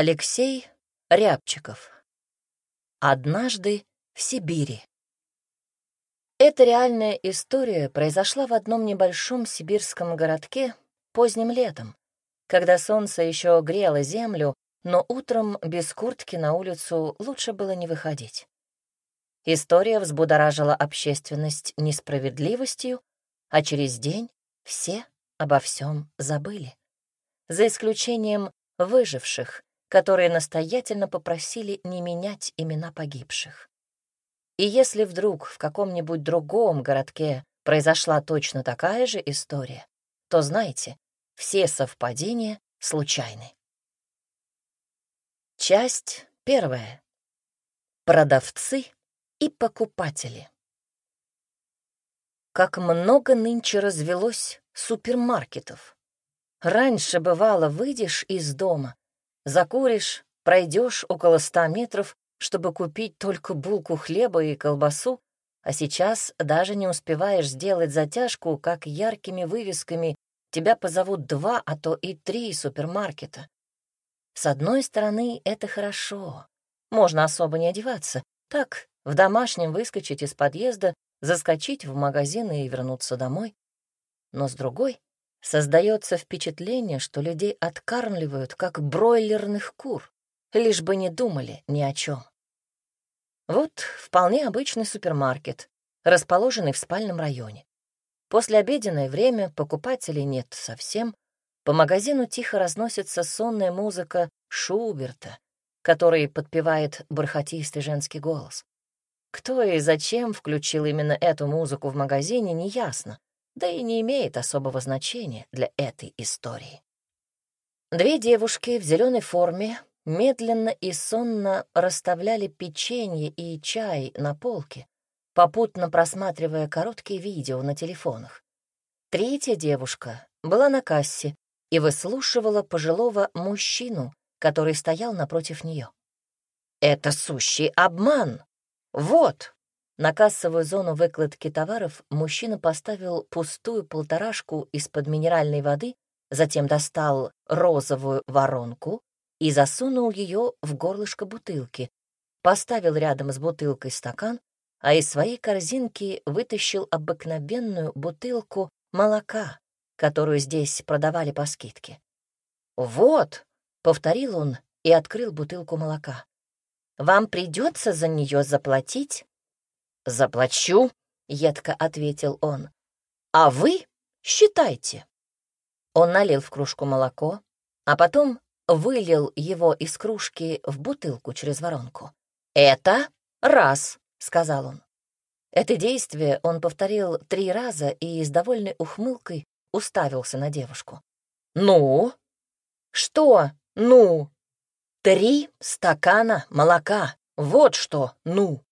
Алексей Рябчиков. Однажды в Сибири. Эта реальная история произошла в одном небольшом сибирском городке поздним летом, когда солнце еще грело землю, но утром без куртки на улицу лучше было не выходить. История взбудоражила общественность несправедливостью, а через день все обо всем забыли. За исключением выживших, которые настоятельно попросили не менять имена погибших. И если вдруг в каком-нибудь другом городке произошла точно такая же история, то знайте, все совпадения случайны. Часть первая. Продавцы и покупатели. Как много нынче развелось супермаркетов. Раньше, бывало, выйдешь из дома, закуришь, пройдешь около ста метров, чтобы купить только булку хлеба и колбасу, а сейчас даже не успеваешь сделать затяжку, как яркими вывесками тебя позовут два, а то и три супермаркета. С одной стороны, это хорошо. Можно особо не одеваться. Так, в домашнем выскочить из подъезда, заскочить в магазин и вернуться домой. Но с другой, создается впечатление, что людей откармливают, как бройлерных кур, лишь бы не думали ни о чем. Вот вполне обычный супермаркет, расположенный в спальном районе. После обеденное время покупателей нет совсем. По магазину тихо разносится сонная музыка Шуберта, который подпевает бархатистый женский голос. Кто и зачем включил именно эту музыку в магазине, неясно, да и не имеет особого значения для этой истории. Две девушки в зеленой форме медленно и сонно расставляли печенье и чай на полке, попутно просматривая короткие видео на телефонах. Третья девушка была на кассе и выслушивала пожилого мужчину, который стоял напротив нее. «Это сущий обман! Вот!» На кассовую зону выкладки товаров мужчина поставил пустую полторашку из-под минеральной воды, затем достал розовую воронку и засунул ее в горлышко бутылки, поставил рядом с бутылкой стакан, а из своей корзинки вытащил обыкновенную бутылку молока, которую здесь продавали по скидке. «Вот», — повторил он и открыл бутылку молока, — «вам придется за нее заплатить «Заплачу», — едко ответил он. «А вы считайте». Он налил в кружку молоко, а потом вылил его из кружки в бутылку через воронку. «Это раз», — сказал он. Это действие он повторил три раза и с довольной ухмылкой уставился на девушку. «Ну?» «Что «ну»?» «Три стакана молока. Вот что «ну».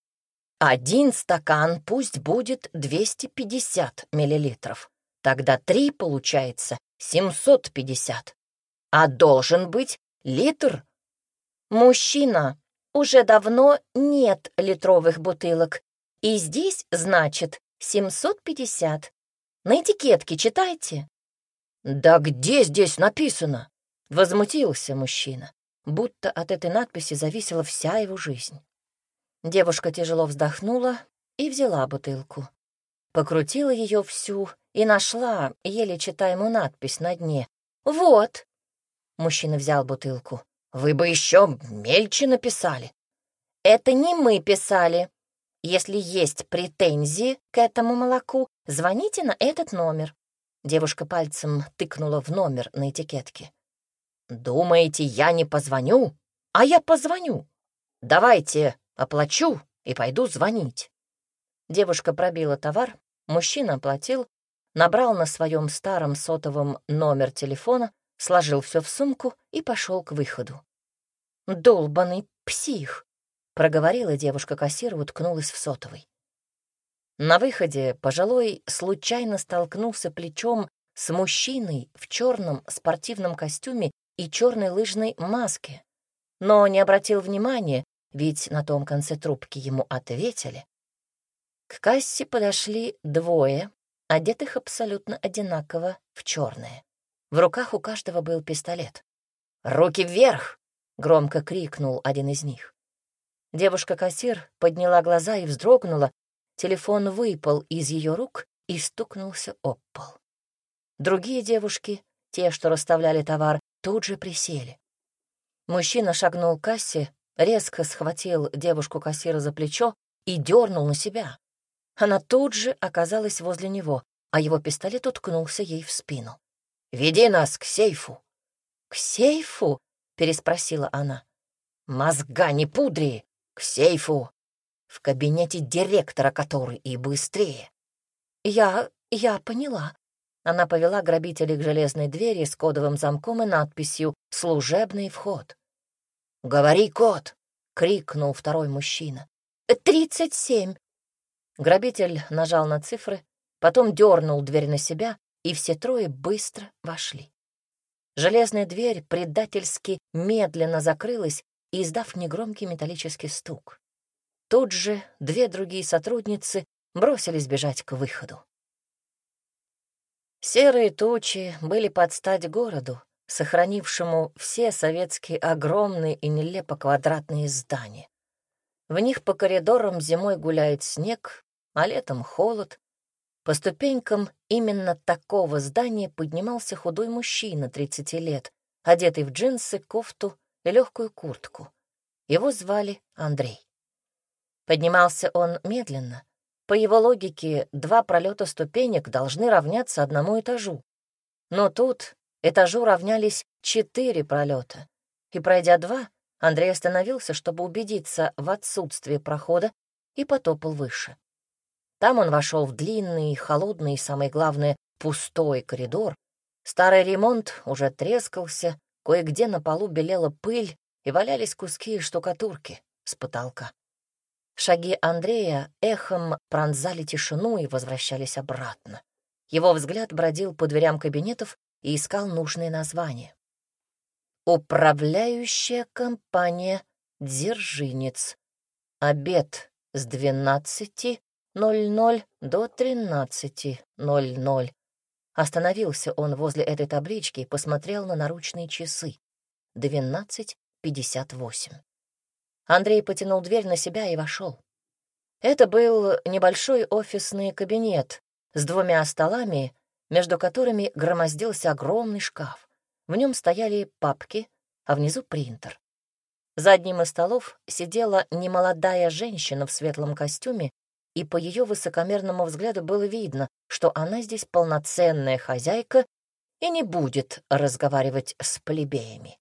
Один стакан пусть будет 250 миллилитров. Тогда три получается 750. А должен быть литр. Мужчина, уже давно нет литровых бутылок. И здесь, значит, 750. На этикетке читайте. Да где здесь написано? Возмутился мужчина, будто от этой надписи зависела вся его жизнь. Девушка тяжело вздохнула и взяла бутылку. Покрутила ее всю и нашла еле читаемую надпись на дне. «Вот!» Мужчина взял бутылку. «Вы бы еще мельче написали». «Это не мы писали. Если есть претензии к этому молоку, звоните на этот номер». Девушка пальцем тыкнула в номер на этикетке. «Думаете, я не позвоню? А я позвоню. Давайте Оплачу и пойду звонить. Девушка пробила товар, мужчина оплатил, набрал на своем старом сотовом номер телефона, сложил все в сумку и пошел к выходу. «Долбанный псих!» — проговорила девушка-кассир и уткнулась в сотовый. На выходе пожилой случайно столкнулся плечом с мужчиной в черном спортивном костюме и черной лыжной маске, но не обратил внимания, ведь на том конце трубки ему ответили. К кассе подошли двое, одетых абсолютно одинаково в черное. В руках у каждого был пистолет. «Руки вверх!» — громко крикнул один из них. Девушка-кассир подняла глаза и вздрогнула. Телефон выпал из ее рук и стукнулся об пол. Другие девушки, те, что расставляли товар, тут же присели. Мужчина шагнул к кассе, резко схватил девушку-кассира за плечо и дернул на себя. Она тут же оказалась возле него, а его пистолет уткнулся ей в спину. «Веди нас к сейфу!» «К сейфу?» — переспросила она. «Мозга не пудри! К сейфу! В кабинете директора который и быстрее!» «Я... я поняла». Она повела грабителей к железной двери с кодовым замком и надписью «Служебный вход». «Говори код!» — крикнул второй мужчина. «Тридцать семь!» Грабитель нажал на цифры, потом дернул дверь на себя, и все трое быстро вошли. Железная дверь предательски медленно закрылась, издав негромкий металлический стук. Тут же две другие сотрудницы бросились бежать к выходу. Серые тучи были под стать городу, сохранившему все советские огромные и нелепо квадратные здания. В них по коридорам зимой гуляет снег, а летом холод. По ступенькам именно такого здания поднимался худой мужчина 30 лет, одетый в джинсы, кофту и легкую куртку. Его звали Андрей. Поднимался он медленно. По его логике, два пролета ступенек должны равняться одному этажу. Но тут этажу равнялись четыре пролета. И пройдя два, Андрей остановился, чтобы убедиться в отсутствии прохода, и потопал выше. Там он вошел в длинный, холодный и, самое главное, пустой коридор. Старый ремонт уже трескался, кое-где на полу белела пыль и валялись куски штукатурки с потолка. Шаги Андрея эхом пронзали тишину и возвращались обратно. Его взгляд бродил по дверям кабинетов и искал нужные названия. «Управляющая компания «Дзержинец». Обед с двенадцати 00 до 13.00. Остановился он возле этой таблички и посмотрел на наручные часы. 12.58. Андрей потянул дверь на себя и вошел. Это был небольшой офисный кабинет с двумя столами, между которыми громоздился огромный шкаф. В нем стояли папки, а внизу принтер. За одним из столов сидела немолодая женщина в светлом костюме и по ее высокомерному взгляду было видно, что она здесь полноценная хозяйка и не будет разговаривать с плебеями.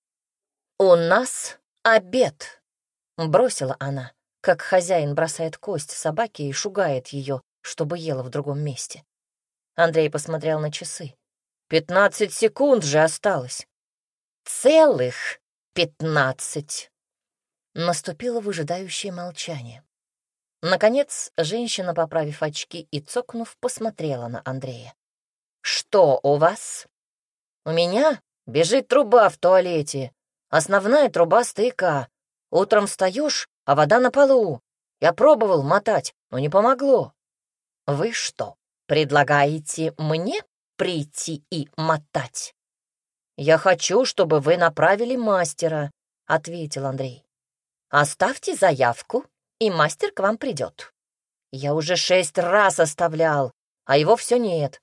«У нас обед», — бросила она, как хозяин бросает кость собаке и шугает ее, чтобы ела в другом месте. Андрей посмотрел на часы. «Пятнадцать секунд же осталось». «Целых пятнадцать». Наступило выжидающее молчание. Наконец, женщина, поправив очки и цокнув, посмотрела на Андрея. «Что у вас?» «У меня бежит труба в туалете. Основная труба стояка. Утром встаешь, а вода на полу. Я пробовал мотать, но не помогло». «Вы что, предлагаете мне прийти и мотать?» «Я хочу, чтобы вы направили мастера», — ответил Андрей. «Оставьте заявку и мастер к вам придет. Я уже шесть раз оставлял, а его все нет.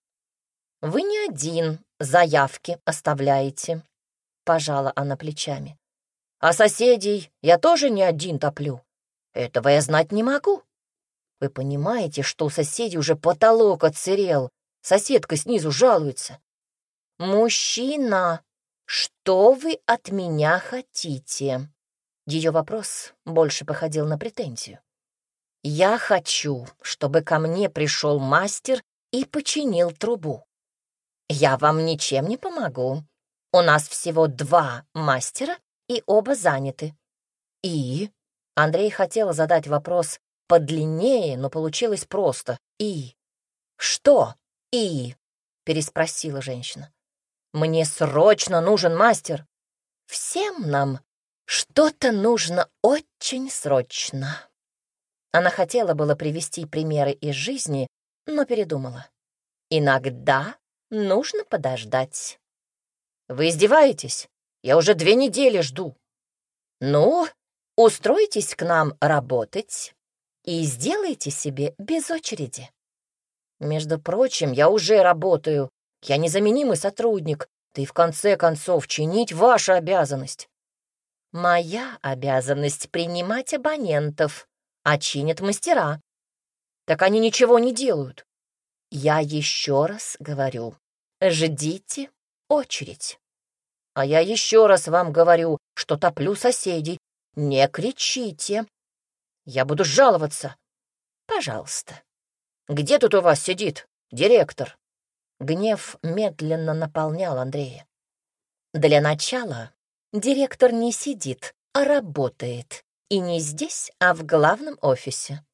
Вы не один заявки оставляете, — пожала она плечами. А соседей я тоже не один топлю. Этого я знать не могу. Вы понимаете, что у соседей уже потолок отсырел, соседка снизу жалуется. «Мужчина, что вы от меня хотите?» Ее вопрос больше походил на претензию. «Я хочу, чтобы ко мне пришел мастер и починил трубу. Я вам ничем не помогу. У нас всего два мастера, и оба заняты. И...» Андрей хотел задать вопрос подлиннее, но получилось просто. «И...» «Что «и...» — переспросила женщина. «Мне срочно нужен мастер. Всем нам что-то нужно очень срочно. Она хотела было привести примеры из жизни, но передумала. Иногда нужно подождать. Вы издеваетесь? Я уже две недели жду. «Ну, устройтесь к нам работать и сделайте себе без очереди. Между прочим, я уже работаю, я незаменимый сотрудник, и в конце концов чинить ваша обязанность. Моя обязанность принимать абонентов, а чинят мастера. Так они ничего не делают. Я еще раз говорю, ждите очередь. А я еще раз вам говорю, что топлю соседей. Не кричите. Я буду жаловаться. Пожалуйста. Где тут у вас сидит директор? Гнев медленно наполнял Андрея. Для начала директор не сидит, а работает. И не здесь, а в главном офисе.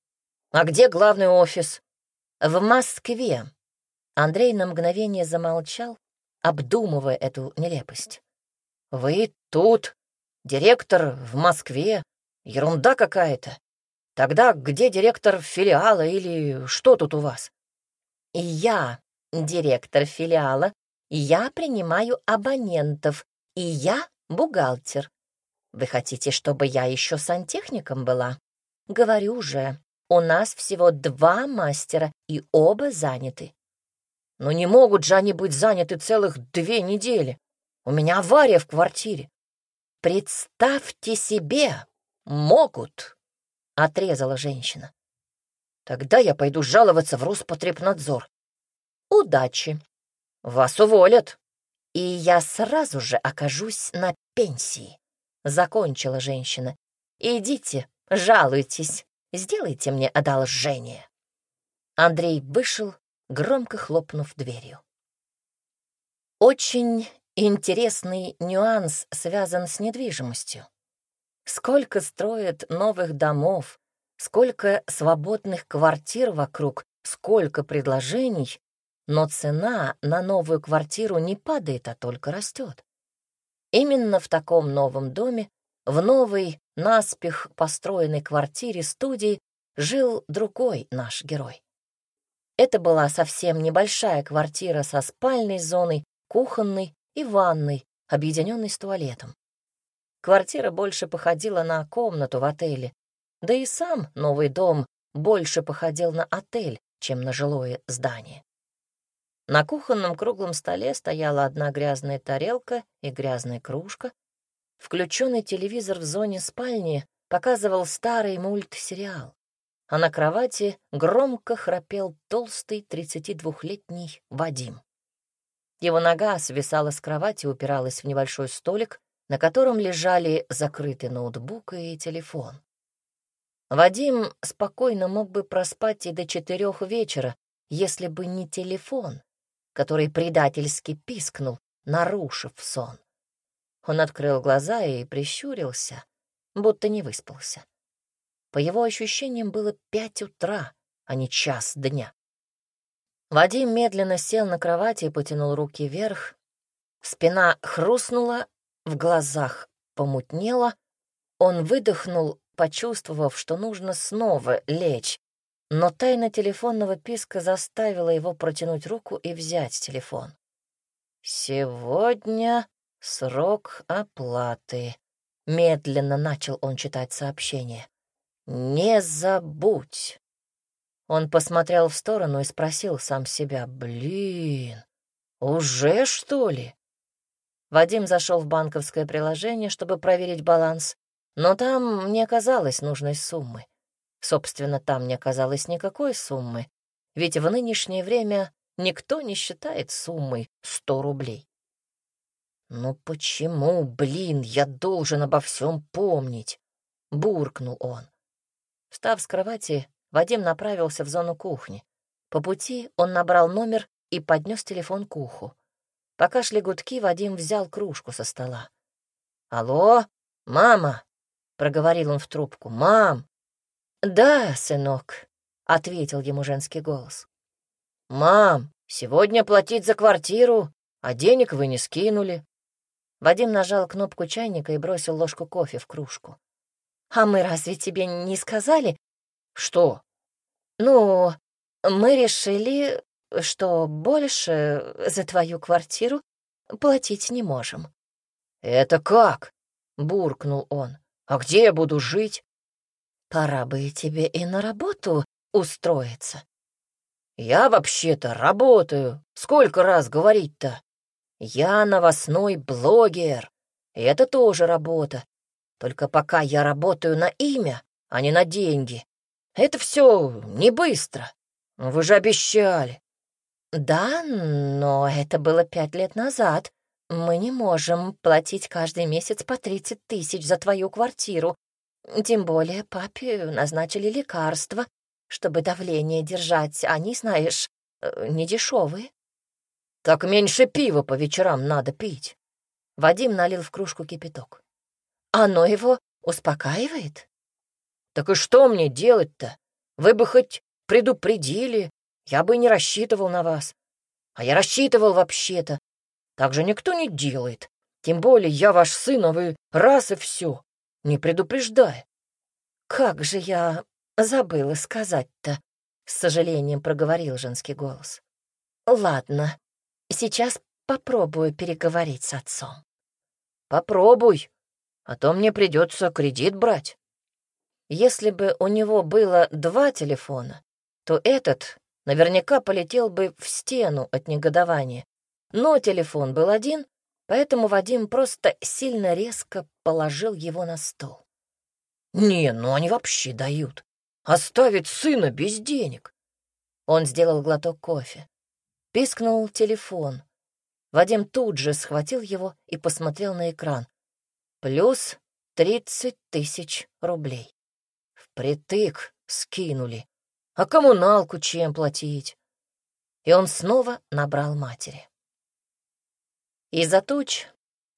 А где главный офис? В Москве. Андрей на мгновение замолчал, обдумывая эту нелепость. «Вы тут? Директор в Москве? Ерунда какая-то. Тогда где директор филиала или что тут у вас?» «И я директор филиала, я принимаю абонентов, и я бухгалтер. Вы хотите, чтобы я еще сантехником была? Говорю же, у нас всего два мастера, и оба заняты. Но не могут же они быть заняты целых две недели. У меня авария в квартире. Представьте себе, могут, — отрезала женщина. Тогда я пойду жаловаться в Роспотребнадзор. Удачи. Вас уволят. И я сразу же окажусь на пенсии, — закончила женщина. Идите, жалуйтесь, сделайте мне одолжение. Андрей вышел, громко хлопнув дверью. Очень Интересный нюанс связан с недвижимостью. Сколько строят новых домов, сколько свободных квартир вокруг, сколько предложений, но цена на новую квартиру не падает, а только растет. Именно в таком новом доме, в новой, наспех построенной квартире студии жил другой наш герой. Это была совсем небольшая квартира со спальной зоной, кухонной и ванной, объединенной с туалетом. Квартира больше походила на комнату в отеле, да и сам новый дом больше походил на отель, чем на жилое здание. На кухонном круглом столе стояла одна грязная тарелка и грязная кружка. Включенный телевизор в зоне спальни показывал старый мультсериал, а на кровати громко храпел толстый 32-летний Вадим. Его нога свисала с кровати, упиралась в небольшой столик, на котором лежали закрытый ноутбук и телефон. Вадим спокойно мог бы проспать и до четырех вечера, если бы не телефон, который предательски пискнул, нарушив сон. Он открыл глаза и прищурился, будто не выспался. По его ощущениям было пять утра, а не час дня. Вадим медленно сел на кровати и потянул руки вверх. Спина хрустнула, в глазах помутнело. Он выдохнул, почувствовав, что нужно снова лечь, но тайна телефонного писка заставила его протянуть руку и взять телефон. «Сегодня срок оплаты», — медленно начал он читать сообщение. «Не забудь». Он посмотрел в сторону и спросил сам себя, «Блин, уже что ли?» Вадим зашел в банковское приложение, чтобы проверить баланс, но там не оказалось нужной суммы. Собственно, там не оказалось никакой суммы, ведь в нынешнее время никто не считает суммой сто рублей. «Ну почему, блин, я должен обо всем помнить?» — буркнул он. Встав с кровати, Вадим направился в зону кухни. По пути он набрал номер и поднес телефон к уху. Пока шли гудки, Вадим взял кружку со стола. «Алло, мама!» — проговорил он в трубку. «Мам!» «Да, сынок», — ответил ему женский голос. «Мам, сегодня платить за квартиру, а денег вы не скинули». Вадим нажал кнопку чайника и бросил ложку кофе в кружку. «А мы разве тебе не сказали, «Что?» «Ну, мы решили, что больше за твою квартиру платить не можем». «Это как?» — буркнул он. А где я буду жить? Пора бы тебе и на работу устроиться. Я вообще-то работаю. Сколько раз говорить-то? Я новостной блогер. И это тоже работа. Только пока я работаю на имя, а не на деньги. Это все не быстро. Вы же обещали. Да, но это было пять лет назад. Мы не можем платить каждый месяц по 30 тысяч за твою квартиру. Тем более папе назначили лекарства, чтобы давление держать. Они, знаешь, э, не дешевые. Так меньше пива по вечерам надо пить. Вадим налил в кружку кипяток. Оно его успокаивает? Так и что мне делать-то? Вы бы хоть предупредили, я бы не рассчитывал на вас. А я рассчитывал вообще-то. Так же никто не делает. Тем более я ваш сын, а вы раз и все, не предупреждая. Как же я забыла сказать-то, с сожалением проговорил женский голос. Ладно, сейчас попробую переговорить с отцом. Попробуй, а то мне придется кредит брать. Если бы у него было два телефона, то этот наверняка полетел бы в стену от негодования. Но телефон был один, поэтому Вадим просто сильно резко положил его на стол. «Не, ну они вообще дают. Оставить сына без денег!» Он сделал глоток кофе. Пискнул телефон. Вадим тут же схватил его и посмотрел на экран. Плюс тридцать тысяч рублей. Впритык скинули. А коммуналку чем платить? И он снова набрал матери. Из-за туч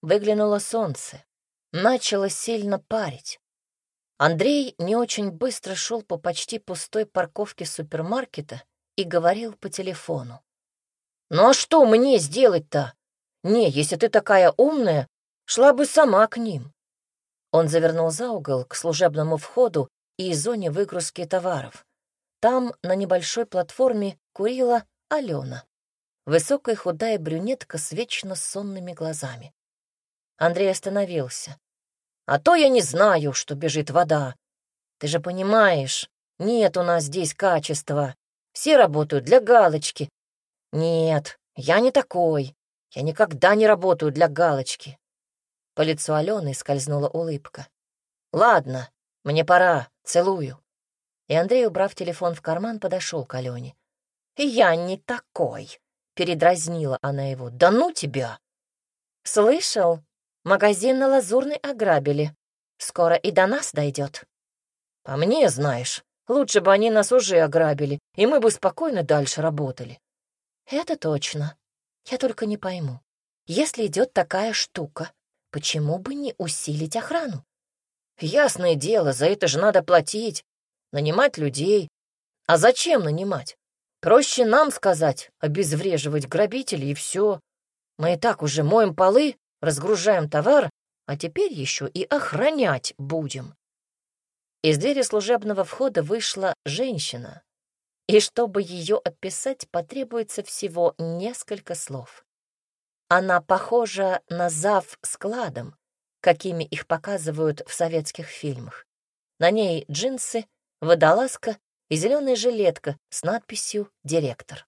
выглянуло солнце. Начало сильно парить. Андрей не очень быстро шел по почти пустой парковке супермаркета и говорил по телефону. «Ну а что мне сделать-то? Не, если ты такая умная, шла бы сама к ним». Он завернул за угол к служебному входу и зоне выгрузки товаров. Там на небольшой платформе курила Алена. Высокая худая брюнетка с вечно сонными глазами. Андрей остановился. «А то я не знаю, что бежит вода. Ты же понимаешь, нет у нас здесь качества. Все работают для галочки. Нет, я не такой. Я никогда не работаю для галочки». По лицу Алены скользнула улыбка. «Ладно, мне пора. Целую». И Андрей, убрав телефон в карман, подошел к Алене. «Я не такой», — передразнила она его. «Да ну тебя!» «Слышал? Магазин на Лазурной ограбили. Скоро и до нас дойдет». «По мне, знаешь, лучше бы они нас уже ограбили, и мы бы спокойно дальше работали». «Это точно. Я только не пойму. Если идет такая штука, почему бы не усилить охрану?» «Ясное дело, за это же надо платить нанимать людей. А зачем нанимать? Проще нам сказать, обезвреживать грабителей и все. Мы и так уже моем полы, разгружаем товар, а теперь еще и охранять будем. Из двери служебного входа вышла женщина, и чтобы ее описать, потребуется всего несколько слов. Она похожа на зав складом, какими их показывают в советских фильмах. На ней джинсы, водолазка и зеленая жилетка с надписью «Директор».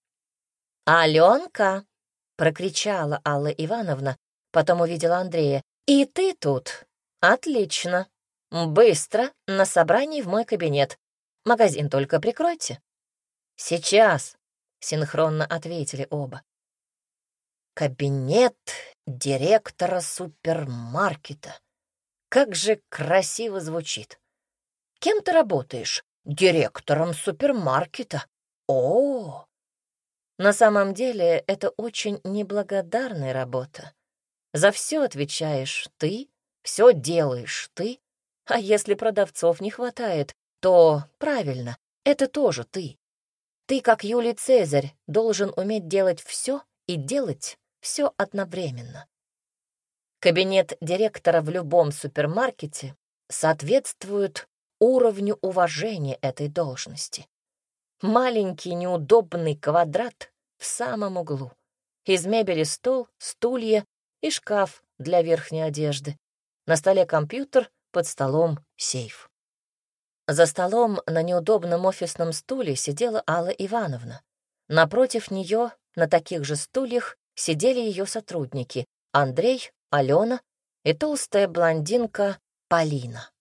«Аленка!» — прокричала Алла Ивановна, потом увидела Андрея. «И ты тут? Отлично! Быстро на собрании в мой кабинет. Магазин только прикройте». «Сейчас!» — синхронно ответили оба. Кабинет директора супермаркета. Как же красиво звучит. Кем ты работаешь? Директором супермаркета. О! На самом деле это очень неблагодарная работа. За все отвечаешь ты, все делаешь ты, а если продавцов не хватает, то, правильно, это тоже ты. Ты, как Юлий Цезарь, должен уметь делать все и делать все одновременно. Кабинет директора в любом супермаркете соответствует уровню уважения этой должности. Маленький неудобный квадрат в самом углу. Из мебели стол, стулья и шкаф для верхней одежды. На столе компьютер, под столом сейф. За столом на неудобном офисном стуле сидела Алла Ивановна. Напротив нее на таких же стульях сидели ее сотрудники Андрей, Алена и толстая блондинка Полина.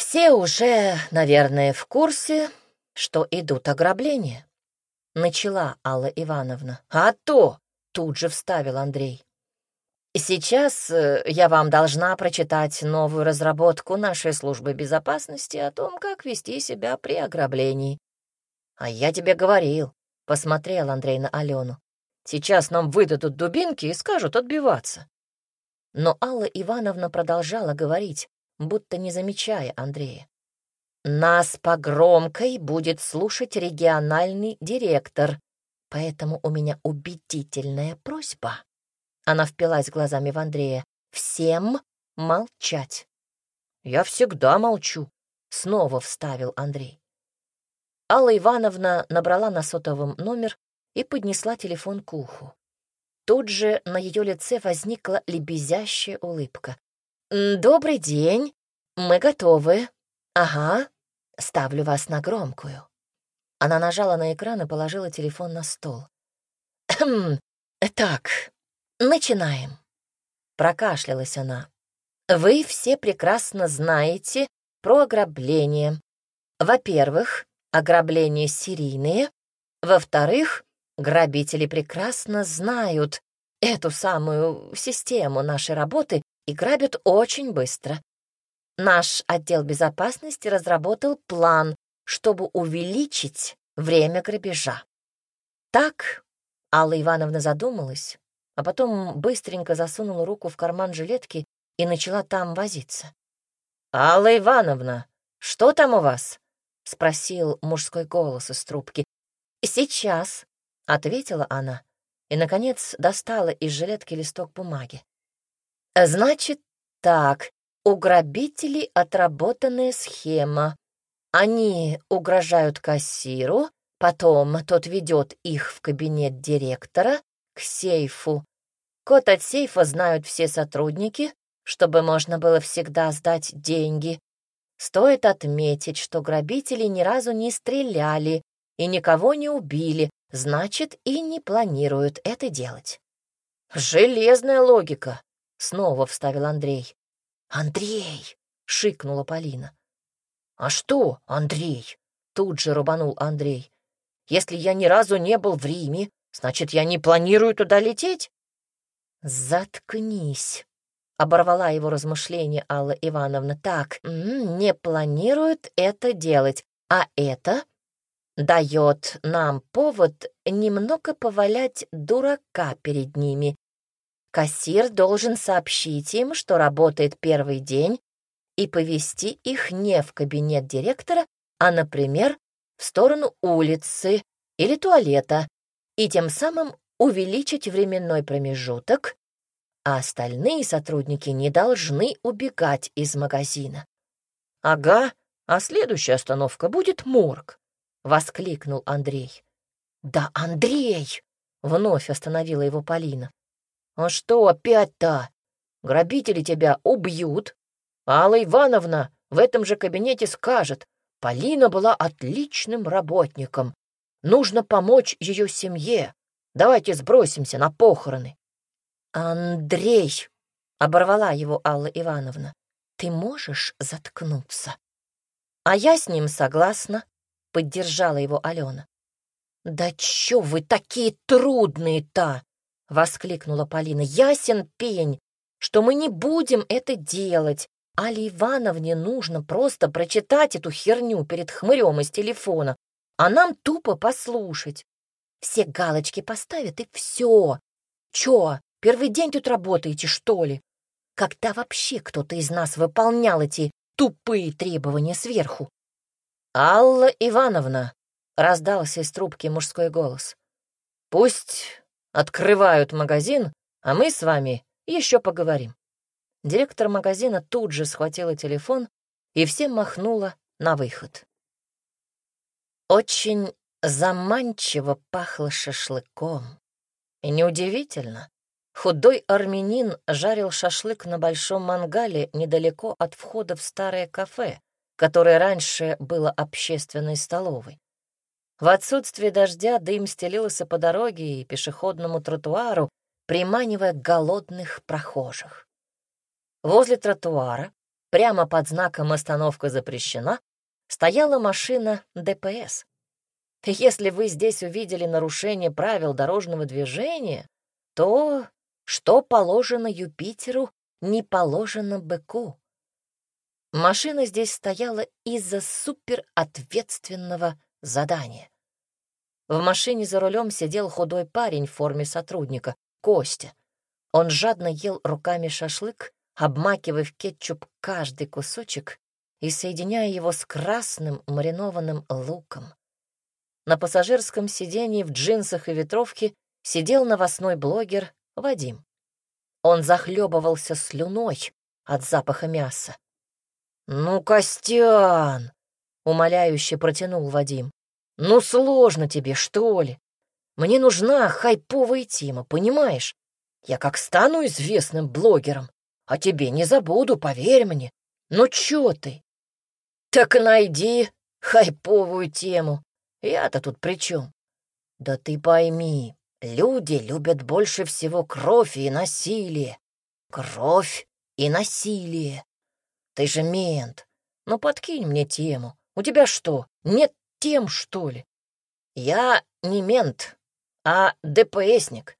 Все уже, наверное, в курсе, что идут ограбления. Начала Алла Ивановна. А то, тут же вставил Андрей. Сейчас э, я вам должна прочитать новую разработку нашей службы безопасности о том, как вести себя при ограблении. А я тебе говорил, посмотрел Андрей на Алену. Сейчас нам выдадут дубинки и скажут отбиваться. Но Алла Ивановна продолжала говорить, будто не замечая Андрея. «Нас по громкой будет слушать региональный директор, поэтому у меня убедительная просьба она впилась глазами в Андрея. «Всем молчать!» «Я всегда молчу», — снова вставил Андрей. Алла Ивановна набрала на сотовом номер и поднесла телефон к уху. Тут же на ее лице возникла лебезящая улыбка. «Добрый день, мы готовы. Ага, ставлю вас на громкую». Она нажала на экран и положила телефон на стол. «Так, «Начинаем», — прокашлялась она. «Вы все прекрасно знаете про ограбление. Во-первых, ограбления серийные. Во-вторых, грабители прекрасно знают эту самую систему нашей работы и грабят очень быстро. Наш отдел безопасности разработал план, чтобы увеличить время грабежа. Так Алла Ивановна задумалась, а потом быстренько засунула руку в карман жилетки и начала там возиться. «Алла Ивановна, что там у вас?» — спросил мужской голос из трубки. «Сейчас», — ответила она и, наконец, достала из жилетки листок бумаги. «Значит так, у грабителей отработанная схема. Они угрожают кассиру, потом тот ведет их в кабинет директора, к сейфу, Код от сейфа знают все сотрудники, чтобы можно было всегда сдать деньги. Стоит отметить, что грабители ни разу не стреляли и никого не убили, значит, и не планируют это делать. «Железная логика», — снова вставил Андрей. «Андрей!» — шикнула Полина. «А что, Андрей?» — тут же рубанул Андрей. «Если я ни разу не был в Риме, значит, я не планирую туда лететь?» «Заткнись», — оборвала его размышления Алла Ивановна. «Так, не планирует это делать, а это дает нам повод немного повалять дурака перед ними. Кассир должен сообщить им, что работает первый день, и повести их не в кабинет директора, а, например, в сторону улицы или туалета, и тем самым увеличить временной промежуток, а остальные сотрудники не должны убегать из магазина. «Ага, а следующая остановка будет морг», — воскликнул Андрей. «Да, Андрей!» — вновь остановила его Полина. «А что опять-то? Грабители тебя убьют. Алла Ивановна в этом же кабинете скажет, Полина была отличным работником. Нужно помочь ее семье. Давайте сбросимся на похороны. Андрей, оборвала его Алла Ивановна, ты можешь заткнуться? А я с ним согласна, поддержала его Алена. Да чё вы такие трудные-то? Воскликнула Полина. Ясен пень, что мы не будем это делать. Али Ивановне нужно просто прочитать эту херню перед хмырем из телефона, а нам тупо послушать. Все галочки поставят, и все. Чё, первый день тут работаете, что ли? Когда вообще кто-то из нас выполнял эти тупые требования сверху? «Алла Ивановна», — раздался из трубки мужской голос, — «пусть открывают магазин, а мы с вами еще поговорим». Директор магазина тут же схватила телефон и всем махнула на выход. Очень заманчиво пахло шашлыком. И неудивительно, Худой армянин жарил шашлык на большом мангале недалеко от входа в старое кафе, которое раньше было общественной столовой. В отсутствие дождя дым стелился по дороге и пешеходному тротуару, приманивая голодных прохожих. Возле тротуара, прямо под знаком «Остановка запрещена», стояла машина ДПС. Если вы здесь увидели нарушение правил дорожного движения, то, что положено Юпитеру, не положено быку. Машина здесь стояла из-за суперответственного задания. В машине за рулем сидел худой парень в форме сотрудника, Костя. Он жадно ел руками шашлык, обмакивая в кетчуп каждый кусочек и соединяя его с красным маринованным луком. На пассажирском сиденье в джинсах и ветровке сидел новостной блогер Вадим. Он захлебывался слюной от запаха мяса. «Ну, Костян!» — умоляюще протянул Вадим. «Ну, сложно тебе, что ли? Мне нужна хайповая тема, понимаешь? Я как стану известным блогером, а тебе не забуду, поверь мне. Ну, чё ты?» «Так найди хайповую тему. Я-то тут при чем? Да ты пойми, люди любят больше всего кровь и насилие. Кровь и насилие. Ты же мент. Ну подкинь мне тему. У тебя что, нет тем, что ли? Я не мент, а ДПСник.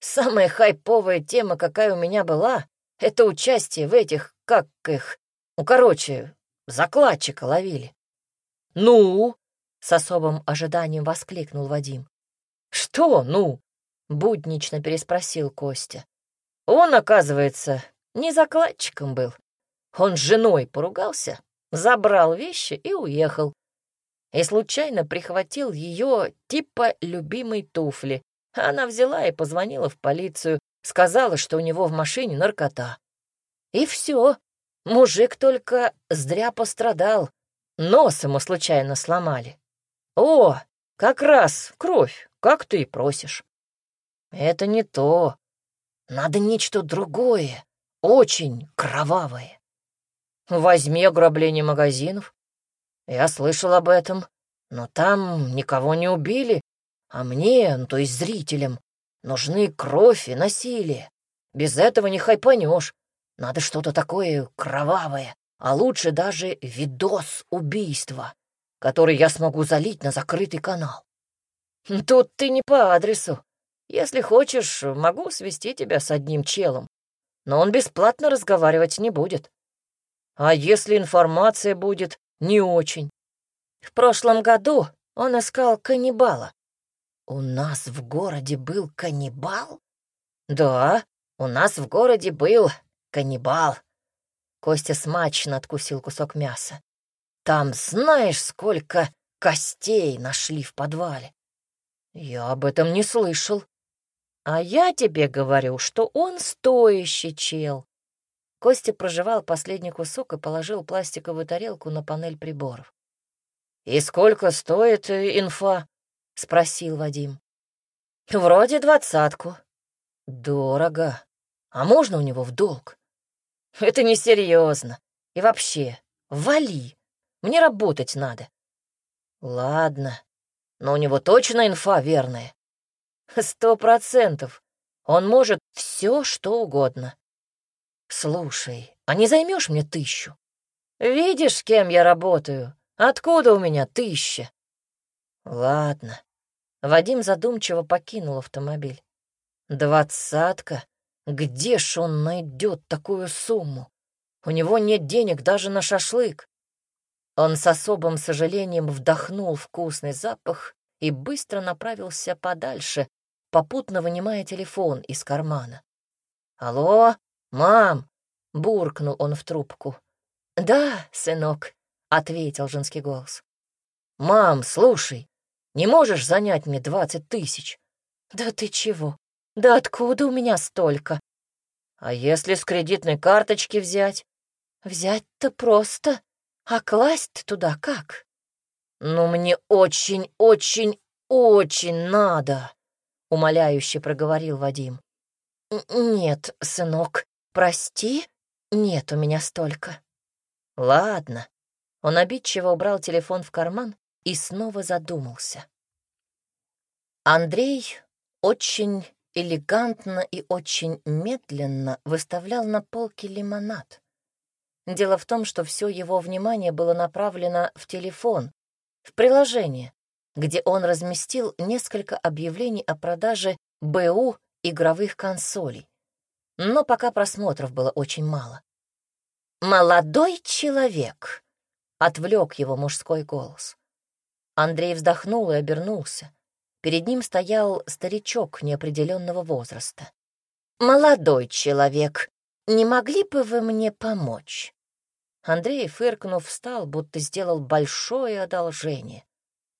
Самая хайповая тема, какая у меня была, это участие в этих, как их, ну, короче, закладчика ловили. Ну, с особым ожиданием воскликнул Вадим. «Что, ну?» — буднично переспросил Костя. «Он, оказывается, не закладчиком был. Он с женой поругался, забрал вещи и уехал. И случайно прихватил ее типа любимой туфли. Она взяла и позвонила в полицию, сказала, что у него в машине наркота. И все. Мужик только зря пострадал. Нос ему случайно сломали. «О, как раз кровь, как ты и просишь». «Это не то. Надо нечто другое, очень кровавое. Возьми ограбление магазинов. Я слышал об этом, но там никого не убили, а мне, ну, то есть зрителям, нужны кровь и насилие. Без этого не хайпанешь. Надо что-то такое кровавое, а лучше даже видос убийства который я смогу залить на закрытый канал. Тут ты не по адресу. Если хочешь, могу свести тебя с одним челом, но он бесплатно разговаривать не будет. А если информация будет не очень? В прошлом году он искал каннибала. У нас в городе был каннибал? Да, у нас в городе был каннибал. Костя смачно откусил кусок мяса. Там знаешь, сколько костей нашли в подвале? Я об этом не слышал. А я тебе говорю, что он стоящий чел. Костя прожевал последний кусок и положил пластиковую тарелку на панель приборов. «И сколько стоит э, инфа?» — спросил Вадим. «Вроде двадцатку». «Дорого. А можно у него в долг?» «Это несерьезно. И вообще, вали. Мне работать надо. Ладно, но у него точно инфа верная. Сто процентов. Он может все, что угодно. Слушай, а не займешь мне тысячу? Видишь, с кем я работаю? Откуда у меня тысяча? Ладно. Вадим задумчиво покинул автомобиль. Двадцатка? Где ж он найдет такую сумму? У него нет денег даже на шашлык. Он с особым сожалением вдохнул вкусный запах и быстро направился подальше, попутно вынимая телефон из кармана. «Алло, мам!» — буркнул он в трубку. «Да, сынок», — ответил женский голос. «Мам, слушай, не можешь занять мне двадцать тысяч?» «Да ты чего? Да откуда у меня столько?» «А если с кредитной карточки взять?» «Взять-то просто», а класть туда как? Ну, мне очень-очень-очень надо, умоляюще проговорил Вадим. «Нет, сынок, прости, нет у меня столько». «Ладно». Он обидчиво убрал телефон в карман и снова задумался. Андрей очень элегантно и очень медленно выставлял на полке лимонад. Дело в том, что все его внимание было направлено в телефон, в приложение, где он разместил несколько объявлений о продаже БУ игровых консолей. Но пока просмотров было очень мало. «Молодой человек!» — отвлек его мужской голос. Андрей вздохнул и обернулся. Перед ним стоял старичок неопределенного возраста. «Молодой человек, не могли бы вы мне помочь?» Андрей, фыркнув, встал, будто сделал большое одолжение.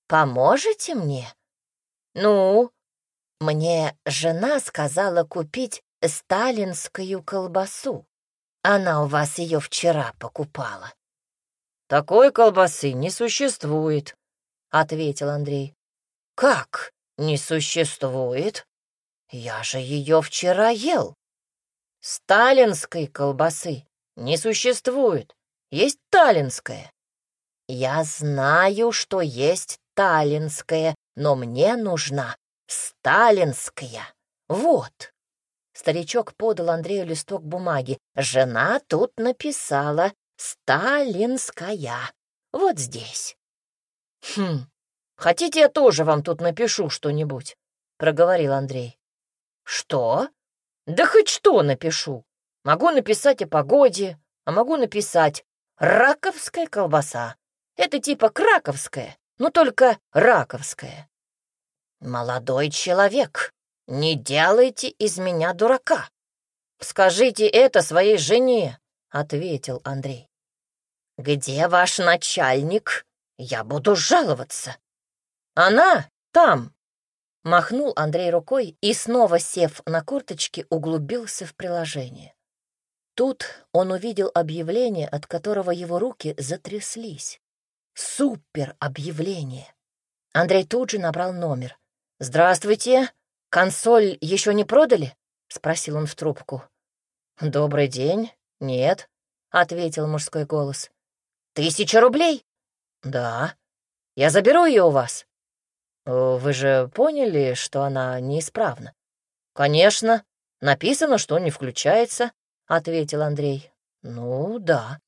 «Поможете мне?» «Ну?» «Мне жена сказала купить сталинскую колбасу. Она у вас ее вчера покупала». «Такой колбасы не существует», — ответил Андрей. «Как не существует? Я же ее вчера ел». «Сталинской колбасы не существует, есть таллинская». «Я знаю, что есть таллинская, но мне нужна сталинская. Вот». Старичок подал Андрею листок бумаги. Жена тут написала «Сталинская». Вот здесь. «Хм, Хотите, я тоже вам тут напишу что-нибудь?» — проговорил Андрей. «Что?» «Да хоть что напишу. Могу написать о погоде, а могу написать «раковская колбаса». Это типа краковская, но только раковская». «Молодой человек, не делайте из меня дурака». «Скажите это своей жене», — ответил Андрей. «Где ваш начальник? Я буду жаловаться». «Она там!» Махнул Андрей рукой и, снова сев на курточке, углубился в приложение. Тут он увидел объявление, от которого его руки затряслись. Супер объявление! Андрей тут же набрал номер. «Здравствуйте! Консоль еще не продали?» — спросил он в трубку. «Добрый день. Нет», — ответил мужской голос. «Тысяча рублей?» «Да. Я заберу ее у вас». «Вы же поняли, что она неисправна?» «Конечно. Написано, что не включается», — ответил Андрей. «Ну, да».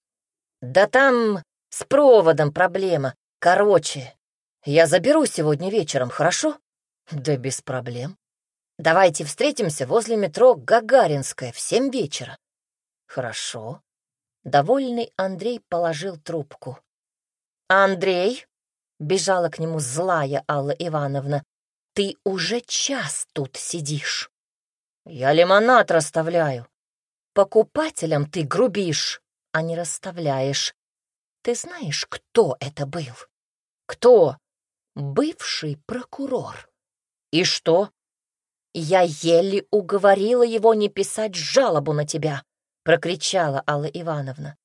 «Да там с проводом проблема. Короче, я заберу сегодня вечером, хорошо?» «Да без проблем. Давайте встретимся возле метро Гагаринская в семь вечера». «Хорошо». Довольный Андрей положил трубку. «Андрей?» Бежала к нему злая Алла Ивановна. «Ты уже час тут сидишь». «Я лимонад расставляю». «Покупателям ты грубишь, а не расставляешь. Ты знаешь, кто это был?» «Кто?» «Бывший прокурор». «И что?» «Я еле уговорила его не писать жалобу на тебя», — прокричала Алла Ивановна.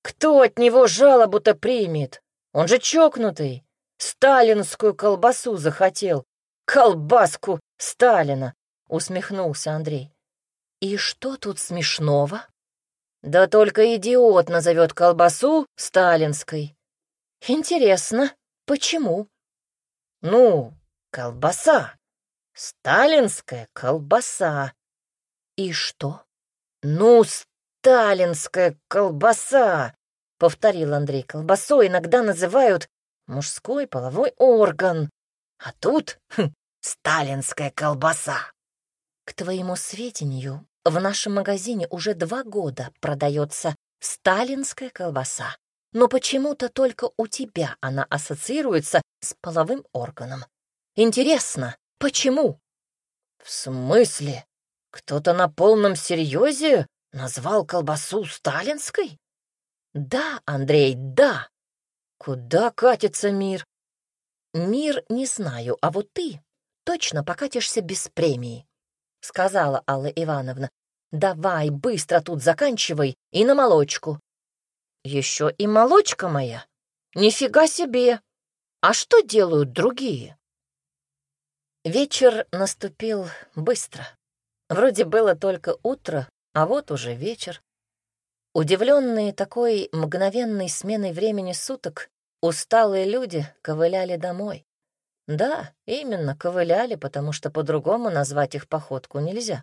«Кто от него жалобу-то примет? Он же чокнутый. Сталинскую колбасу захотел. Колбаску Сталина, усмехнулся Андрей. И что тут смешного? Да только идиот назовет колбасу сталинской. Интересно, почему? Ну, колбаса. Сталинская колбаса. И что? Ну, сталинская колбаса. — повторил Андрей. «Колбасой иногда называют мужской половой орган, а тут хм, сталинская колбаса». «К твоему сведению, в нашем магазине уже два года продается сталинская колбаса, но почему-то только у тебя она ассоциируется с половым органом. Интересно, почему?» «В смысле? Кто-то на полном серьезе назвал колбасу сталинской?» Да, Андрей, да. Куда катится мир? Мир не знаю, а вот ты точно покатишься без премии, сказала Алла Ивановна. Давай, быстро тут заканчивай и на молочку. Еще и молочка моя? Нифига себе! А что делают другие? Вечер наступил быстро. Вроде было только утро, а вот уже вечер. Удивленные такой мгновенной сменой времени суток, усталые люди ковыляли домой. Да, именно ковыляли, потому что по-другому назвать их походку нельзя.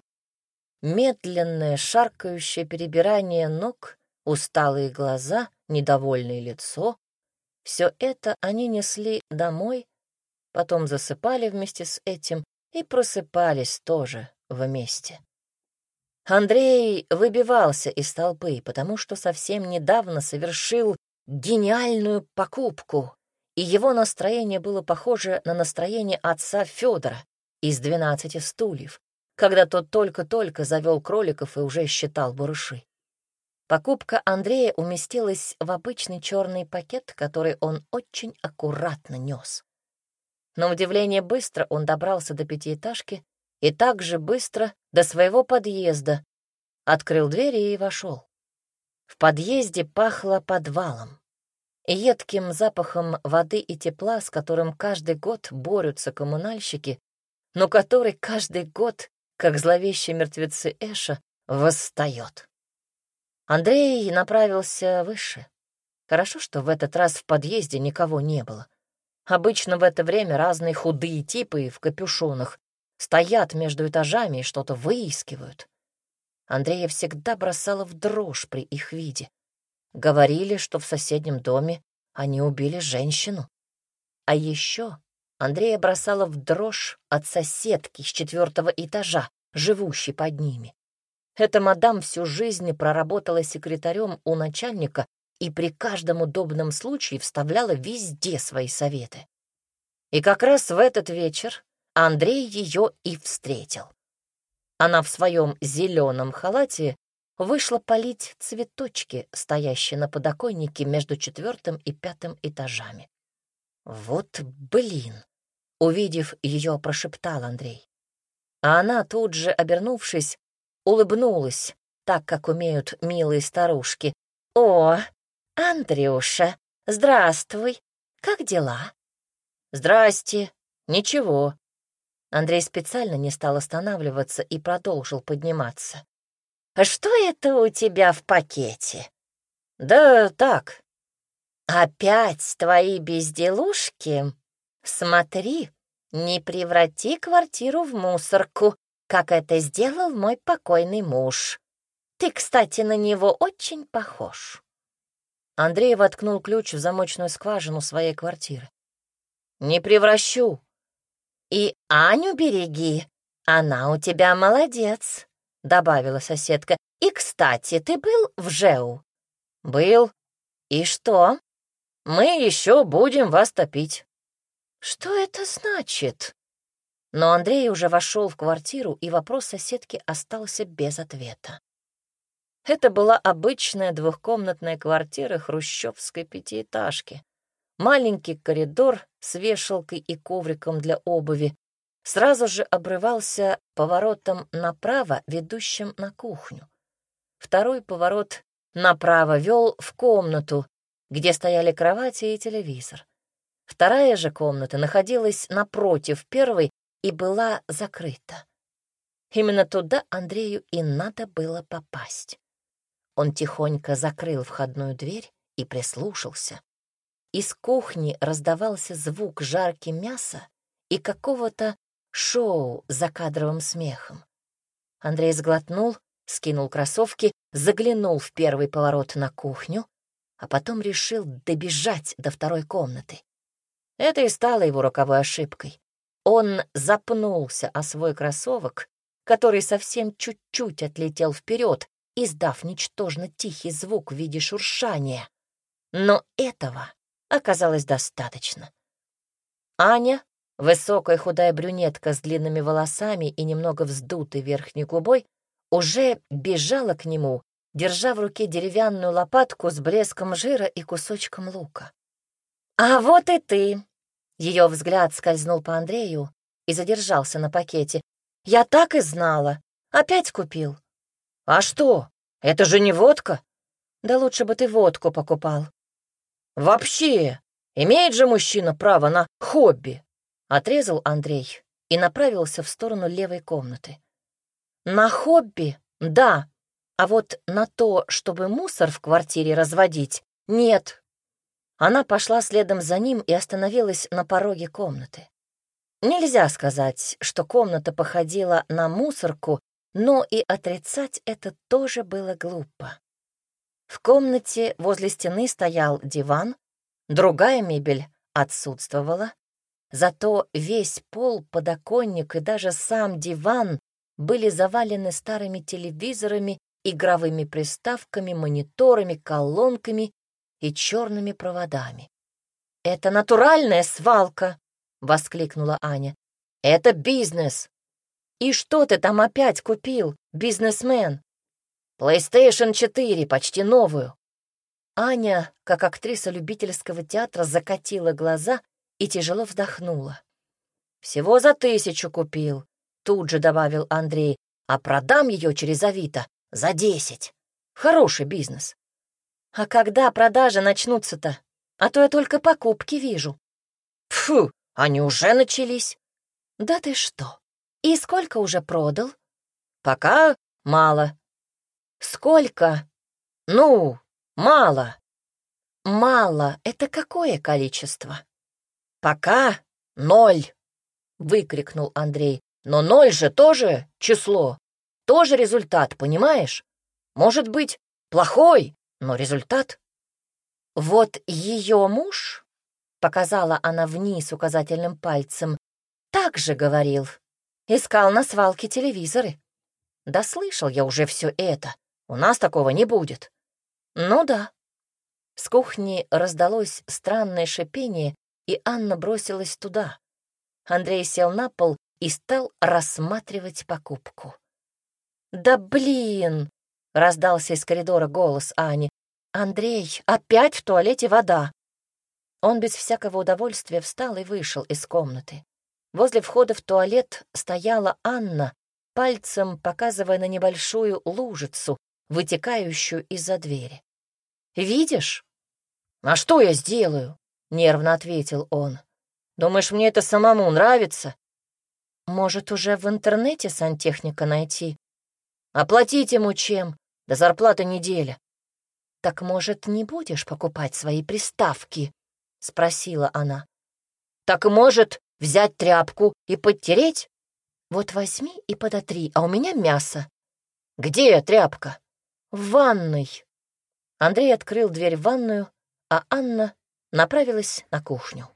Медленное, шаркающее перебирание ног, усталые глаза, недовольное лицо — все это они несли домой, потом засыпали вместе с этим и просыпались тоже вместе. Андрей выбивался из толпы, потому что совсем недавно совершил гениальную покупку, и его настроение было похоже на настроение отца Федора из «Двенадцати стульев», когда тот только-только завел кроликов и уже считал барыши. Покупка Андрея уместилась в обычный черный пакет, который он очень аккуратно нес. На удивление быстро он добрался до пятиэтажки и так же быстро до своего подъезда, открыл двери и вошел. В подъезде пахло подвалом, едким запахом воды и тепла, с которым каждый год борются коммунальщики, но который каждый год, как зловещие мертвецы Эша, восстает. Андрей направился выше. Хорошо, что в этот раз в подъезде никого не было. Обычно в это время разные худые типы в капюшонах стоят между этажами и что-то выискивают. Андрея всегда бросала в дрожь при их виде. Говорили, что в соседнем доме они убили женщину. А еще Андрея бросала в дрожь от соседки с четвертого этажа, живущей под ними. Эта мадам всю жизнь проработала секретарем у начальника и при каждом удобном случае вставляла везде свои советы. И как раз в этот вечер Андрей ее и встретил. Она в своем зеленом халате вышла полить цветочки, стоящие на подоконнике между четвертым и пятым этажами. «Вот блин!» — увидев ее, прошептал Андрей. А она тут же, обернувшись, улыбнулась, так, как умеют милые старушки. «О, Андрюша, здравствуй! Как дела?» «Здрасте! Ничего!» Андрей специально не стал останавливаться и продолжил подниматься. «А что это у тебя в пакете?» «Да так». «Опять твои безделушки? Смотри, не преврати квартиру в мусорку, как это сделал мой покойный муж. Ты, кстати, на него очень похож». Андрей воткнул ключ в замочную скважину своей квартиры. «Не превращу». «И Аню береги, она у тебя молодец», — добавила соседка. «И, кстати, ты был в ЖЭУ?» «Был. И что?» «Мы еще будем вас топить». «Что это значит?» Но Андрей уже вошел в квартиру, и вопрос соседки остался без ответа. Это была обычная двухкомнатная квартира хрущевской пятиэтажки. Маленький коридор с вешалкой и ковриком для обуви сразу же обрывался поворотом направо, ведущим на кухню. Второй поворот направо вел в комнату, где стояли кровати и телевизор. Вторая же комната находилась напротив первой и была закрыта. Именно туда Андрею и надо было попасть. Он тихонько закрыл входную дверь и прислушался. Из кухни раздавался звук жарки мяса и какого-то шоу за кадровым смехом. Андрей сглотнул, скинул кроссовки, заглянул в первый поворот на кухню, а потом решил добежать до второй комнаты. Это и стало его роковой ошибкой. Он запнулся о свой кроссовок, который совсем чуть-чуть отлетел вперед, издав ничтожно тихий звук в виде шуршания. Но этого оказалось достаточно. Аня, высокая худая брюнетка с длинными волосами и немного вздутой верхней губой, уже бежала к нему, держа в руке деревянную лопатку с блеском жира и кусочком лука. «А вот и ты!» Ее взгляд скользнул по Андрею и задержался на пакете. «Я так и знала. Опять купил». «А что? Это же не водка?» «Да лучше бы ты водку покупал». «Вообще, имеет же мужчина право на хобби?» Отрезал Андрей и направился в сторону левой комнаты. На хобби — да, а вот на то, чтобы мусор в квартире разводить, нет. Она пошла следом за ним и остановилась на пороге комнаты. Нельзя сказать, что комната походила на мусорку, но и отрицать это тоже было глупо. В комнате возле стены стоял диван, другая мебель отсутствовала, зато весь пол, подоконник и даже сам диван были завалены старыми телевизорами, игровыми приставками, мониторами, колонками и черными проводами. «Это натуральная свалка!» — воскликнула Аня. «Это бизнес!» «И что ты там опять купил, бизнесмен?» PlayStation 4, почти новую. Аня, как актриса любительского театра, закатила глаза и тяжело вздохнула. «Всего за тысячу купил», — тут же добавил Андрей, «а продам ее через Авито за десять. Хороший бизнес». «А когда продажи начнутся-то? А то я только покупки вижу». «Фу, они уже начались». «Да ты что? И сколько уже продал?» «Пока мало. Сколько? Ну, мало. Мало — это какое количество? Пока ноль, — выкрикнул Андрей. Но ноль же тоже число, тоже результат, понимаешь? Может быть, плохой, но результат. Вот ее муж, — показала она вниз указательным пальцем, — так же говорил. Искал на свалке телевизоры. Да слышал я уже все это. У нас такого не будет». «Ну да». С кухни раздалось странное шипение, и Анна бросилась туда. Андрей сел на пол и стал рассматривать покупку. «Да блин!» — раздался из коридора голос Ани. «Андрей, опять в туалете вода!» Он без всякого удовольствия встал и вышел из комнаты. Возле входа в туалет стояла Анна, пальцем показывая на небольшую лужицу, вытекающую из-за двери. «Видишь?» «А что я сделаю?» — нервно ответил он. «Думаешь, мне это самому нравится?» «Может, уже в интернете сантехника найти?» «Оплатить ему чем? До зарплаты неделя». «Так, может, не будешь покупать свои приставки?» — спросила она. «Так, может, взять тряпку и подтереть?» «Вот возьми и подотри, а у меня мясо». «Где тряпка?» В ванной. Андрей открыл дверь в ванную, а Анна направилась на кухню.